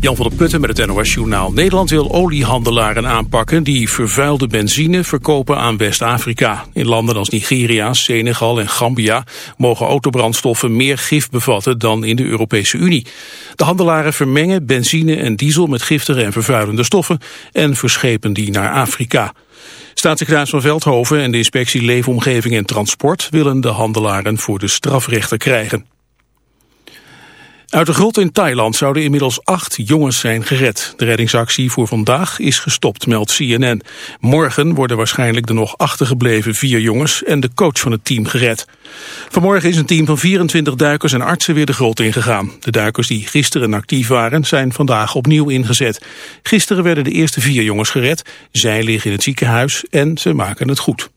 Jan van der Putten met het NOS Journaal. Nederland wil oliehandelaren aanpakken die vervuilde benzine verkopen aan West-Afrika. In landen als Nigeria, Senegal en Gambia mogen autobrandstoffen meer gif bevatten dan in de Europese Unie. De handelaren vermengen benzine en diesel met giftige en vervuilende stoffen en verschepen die naar Afrika. Staatssecretaris van Veldhoven en de inspectie Leefomgeving en Transport willen de handelaren voor de strafrechter krijgen. Uit de grot in Thailand zouden inmiddels acht jongens zijn gered. De reddingsactie voor vandaag is gestopt, meldt CNN. Morgen worden waarschijnlijk de nog achtergebleven vier jongens en de coach van het team gered. Vanmorgen is een team van 24 duikers en artsen weer de grot ingegaan. De duikers die gisteren actief waren zijn vandaag opnieuw ingezet. Gisteren werden de eerste vier jongens gered. Zij liggen in het ziekenhuis en ze maken het goed.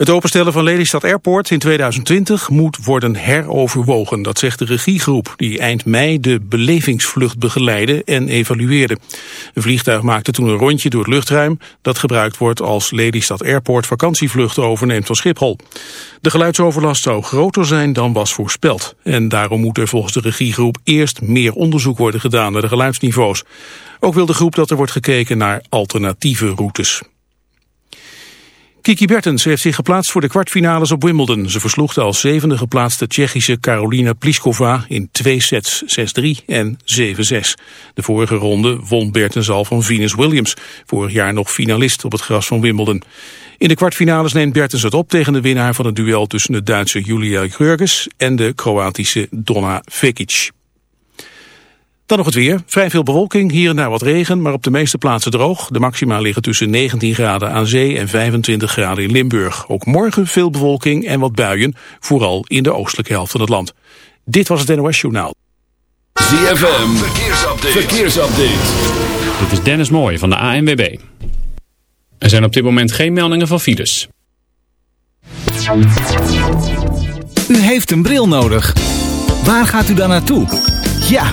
Het openstellen van Lelystad Airport in 2020 moet worden heroverwogen. Dat zegt de regiegroep die eind mei de belevingsvlucht begeleidde en evalueerde. Een vliegtuig maakte toen een rondje door het luchtruim... dat gebruikt wordt als Lelystad Airport vakantievluchten overneemt van Schiphol. De geluidsoverlast zou groter zijn dan was voorspeld. En daarom moet er volgens de regiegroep eerst meer onderzoek worden gedaan naar de geluidsniveaus. Ook wil de groep dat er wordt gekeken naar alternatieve routes. Kiki Bertens heeft zich geplaatst voor de kwartfinales op Wimbledon. Ze versloeg de als zevende geplaatste Tsjechische Karolina Pliskova in twee sets 6-3 en 7-6. De vorige ronde won Bertens al van Venus Williams, vorig jaar nog finalist op het gras van Wimbledon. In de kwartfinales neemt Bertens het op tegen de winnaar van het duel tussen de Duitse Julia Jurgens en de Kroatische Donna Vekic. Dan nog het weer. Vrij veel bewolking, hier en daar wat regen, maar op de meeste plaatsen droog. De maxima liggen tussen 19 graden aan zee en 25 graden in Limburg. Ook morgen veel bewolking en wat buien, vooral in de oostelijke helft van het land. Dit was het NOS Journaal. ZFM, verkeersupdate. verkeersupdate. Dit is Dennis Mooij van de ANWB. Er zijn op dit moment geen meldingen van files. U heeft een bril nodig. Waar gaat u dan naartoe? Ja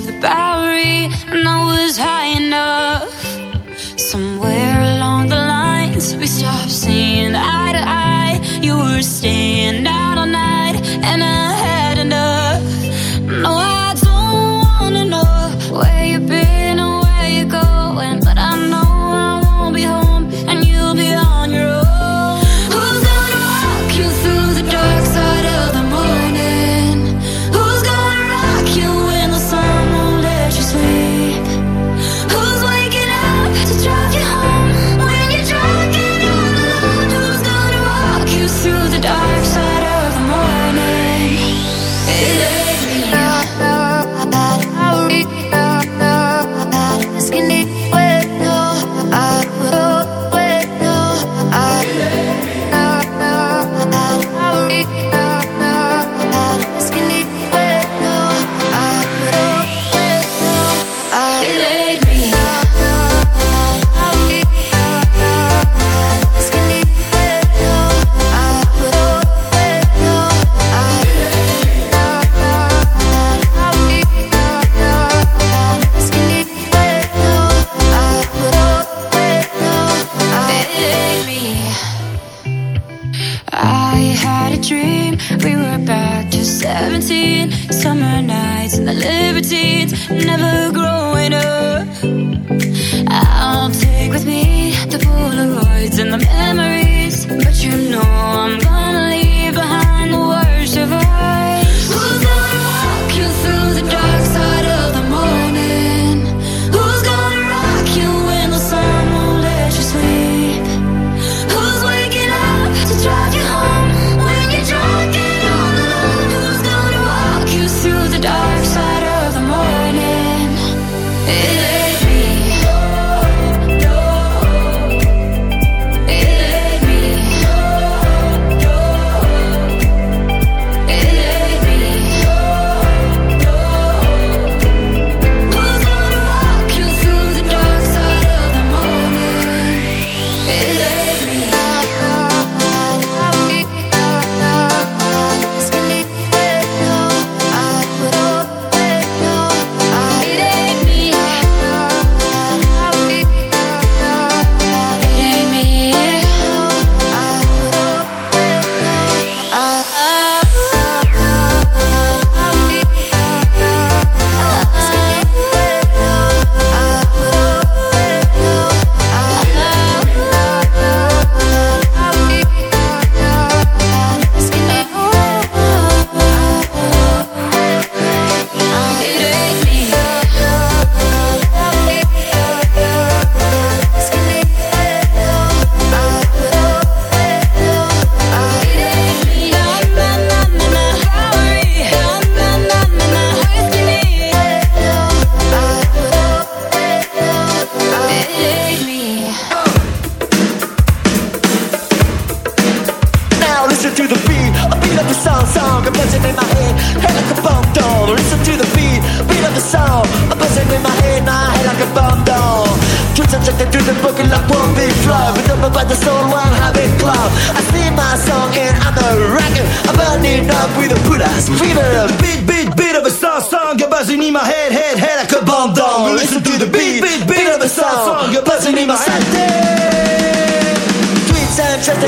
the Bowery, and I was high enough. Somewhere along the lines, we stopped.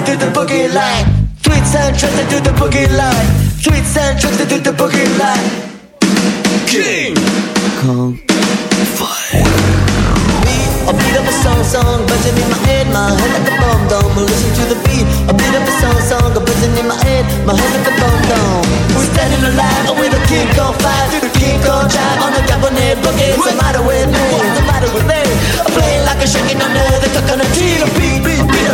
To the boogie line Tweets and attracted to the boogie line Tweets and attracted to the boogie line King Kong a beat of a song, song, buzzing in my head, my head like a bomb dome. Listen to the beat, a beat of a song, song, buzzing in my head, my head like a bomb dome. We're standing alive with a King Kong five, to the King Kong drive on the Japanese boogie. What's the matter with me? What's the matter with me? I'm playing like a shaking under the coconut tree.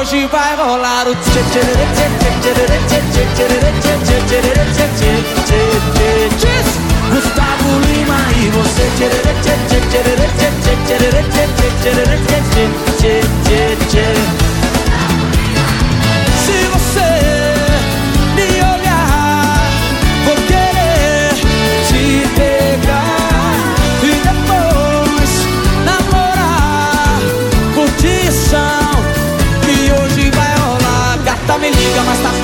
hoje vai rolar o tchê tchê tchê tchê Gustavo Lima e você tchê tchê tchê tchê tchê tchê tchê tchê tchê tchê tchê tchê tchê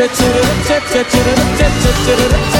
rolar O tchê tchê tchê tchê tchê tchê tchê tchê tchê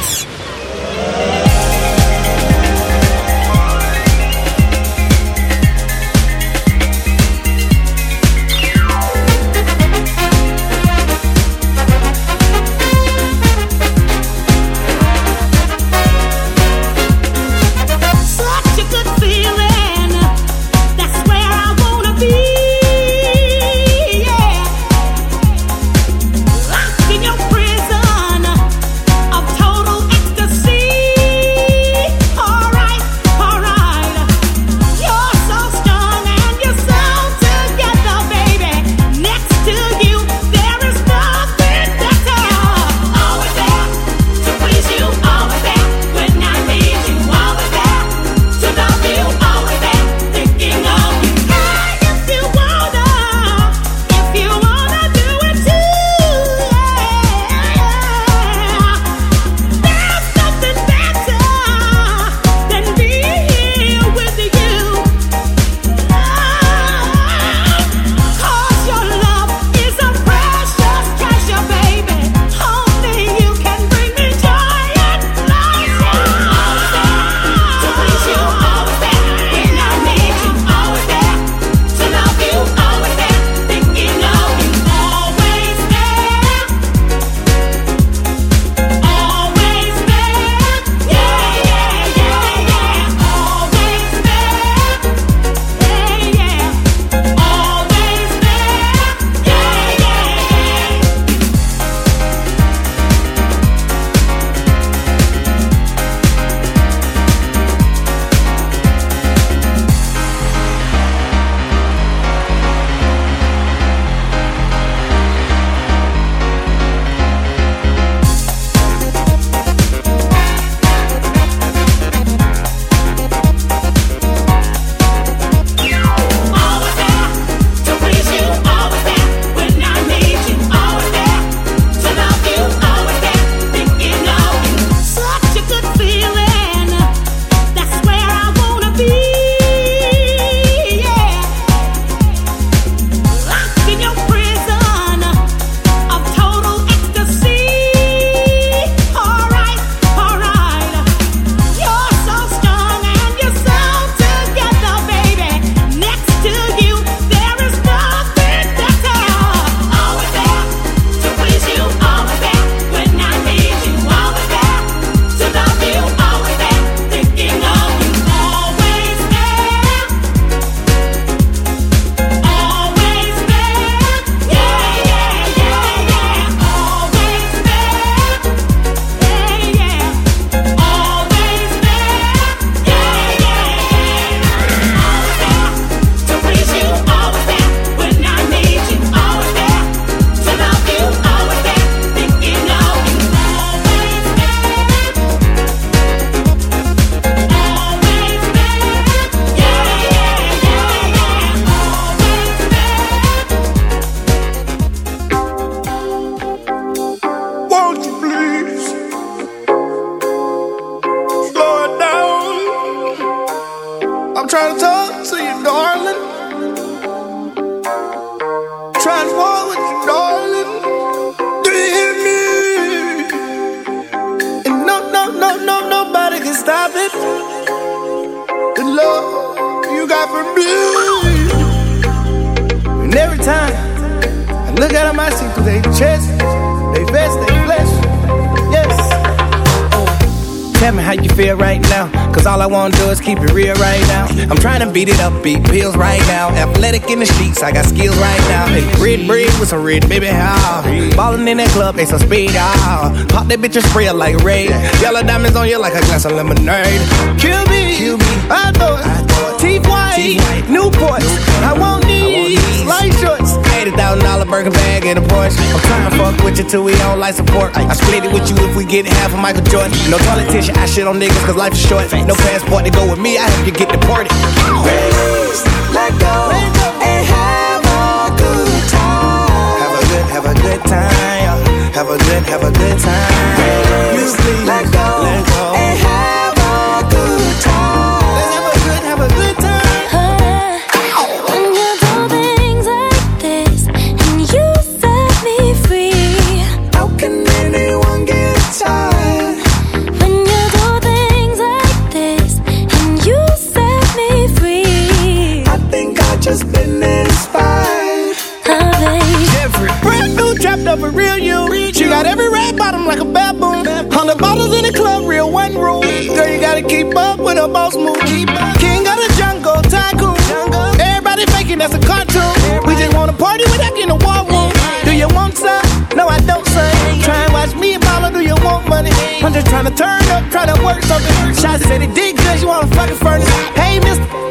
out. Red bread with some red baby how. Ballin' in that club, they some speed out. Pop that bitch and spray like red. Yellow diamonds on you like a glass of lemonade. Kill me, Kill me. I thought. I thought. T-White, Newport. Newport. I want these light shorts. $80,000 burger bag and a Porsche. I'm trying to fuck with you till we don't like support. I split it with you if we get half a Michael Jordan. No politician, I shit on niggas cause life is short. No passport to go with me, I have to get deported. Ladies, let go. Let go. good time. Have a good, have a good time. gotta keep up with the boss move. King of the jungle, tycoon. Everybody faking that's a cartoon. We just wanna party with that in the war room. Do you want some? No, I don't, son. Try and watch me and mama, do you want money? I'm just trying to turn up, trying to work something. Shots said it did good, you wanna fucking furnace. Hey, mister.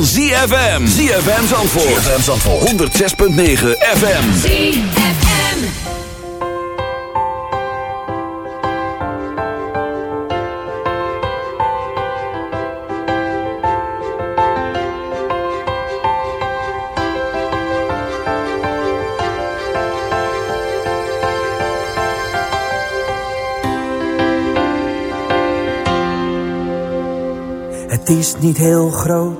van ZFM. ZFM Zandvoort. ZFM Zandvoort. 106.9 FM. ZFM. Het is niet heel groot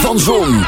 Van Zon,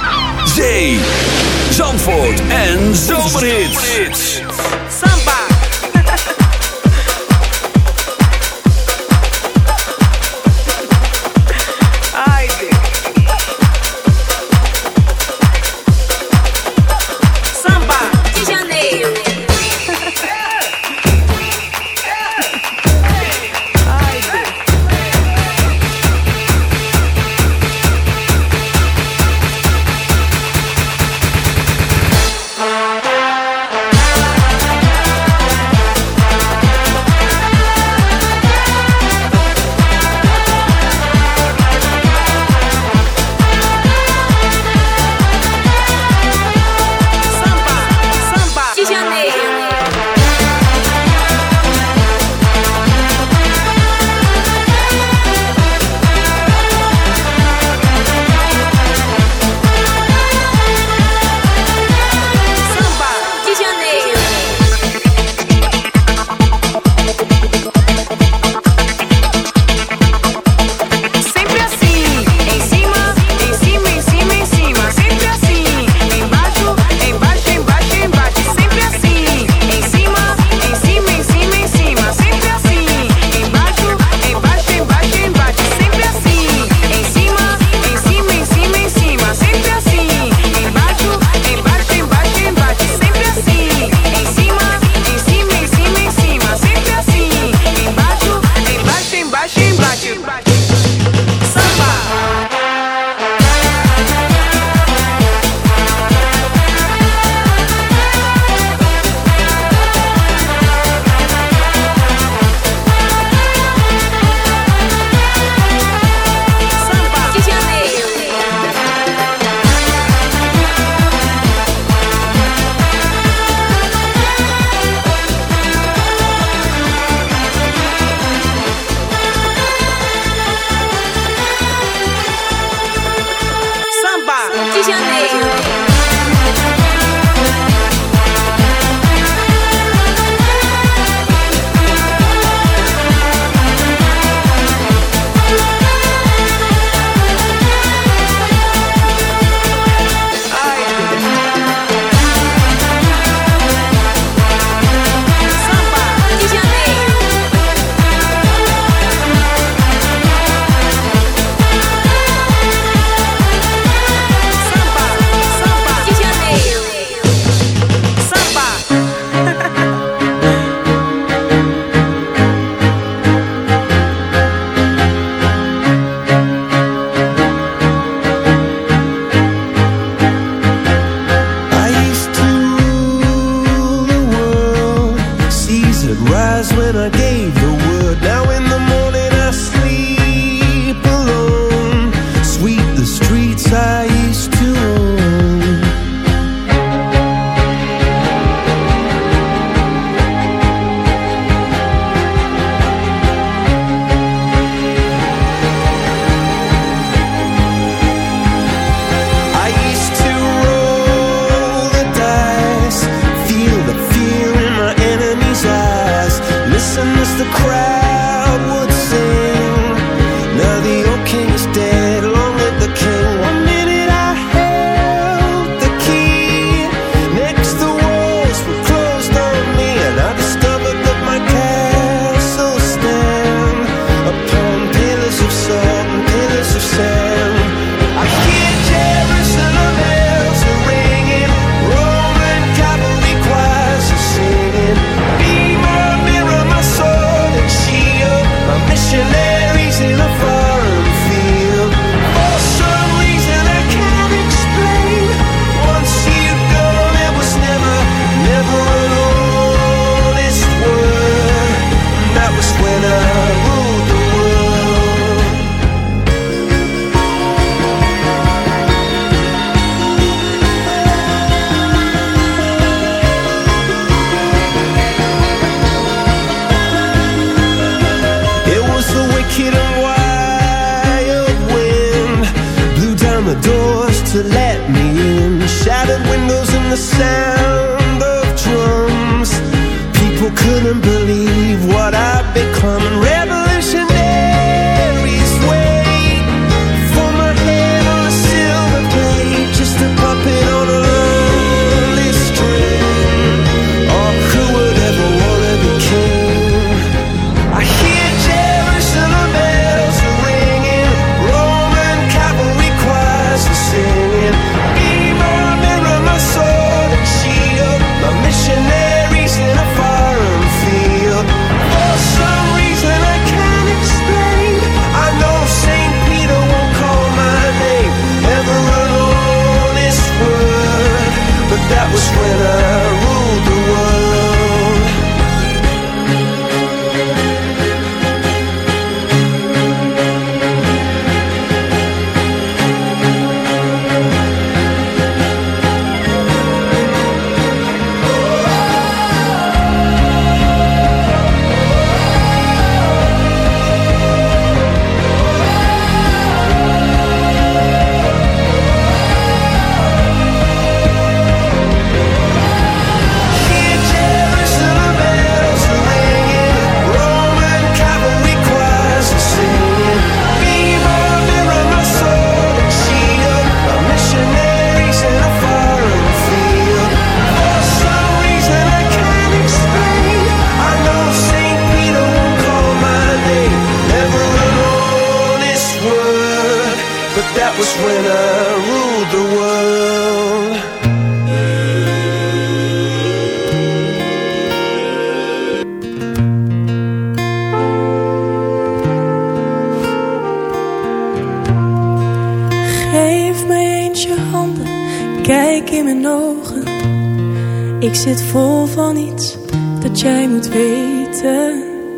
game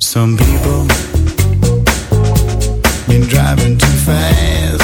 Some people been driving too fast.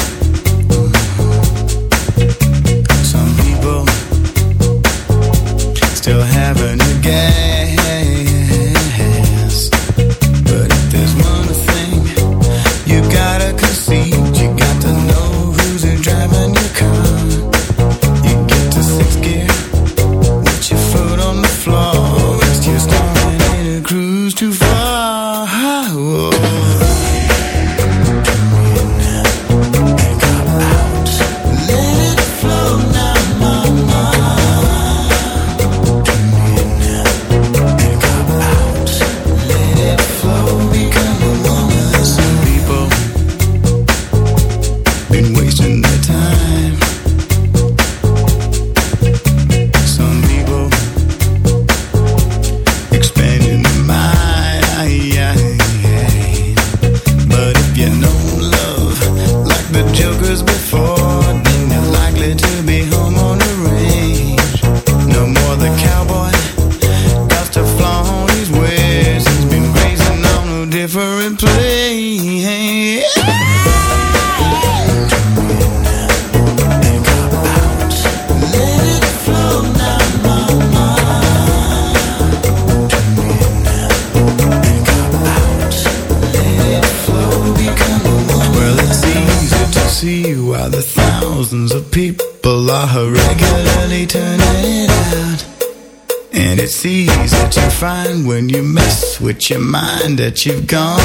That you've gone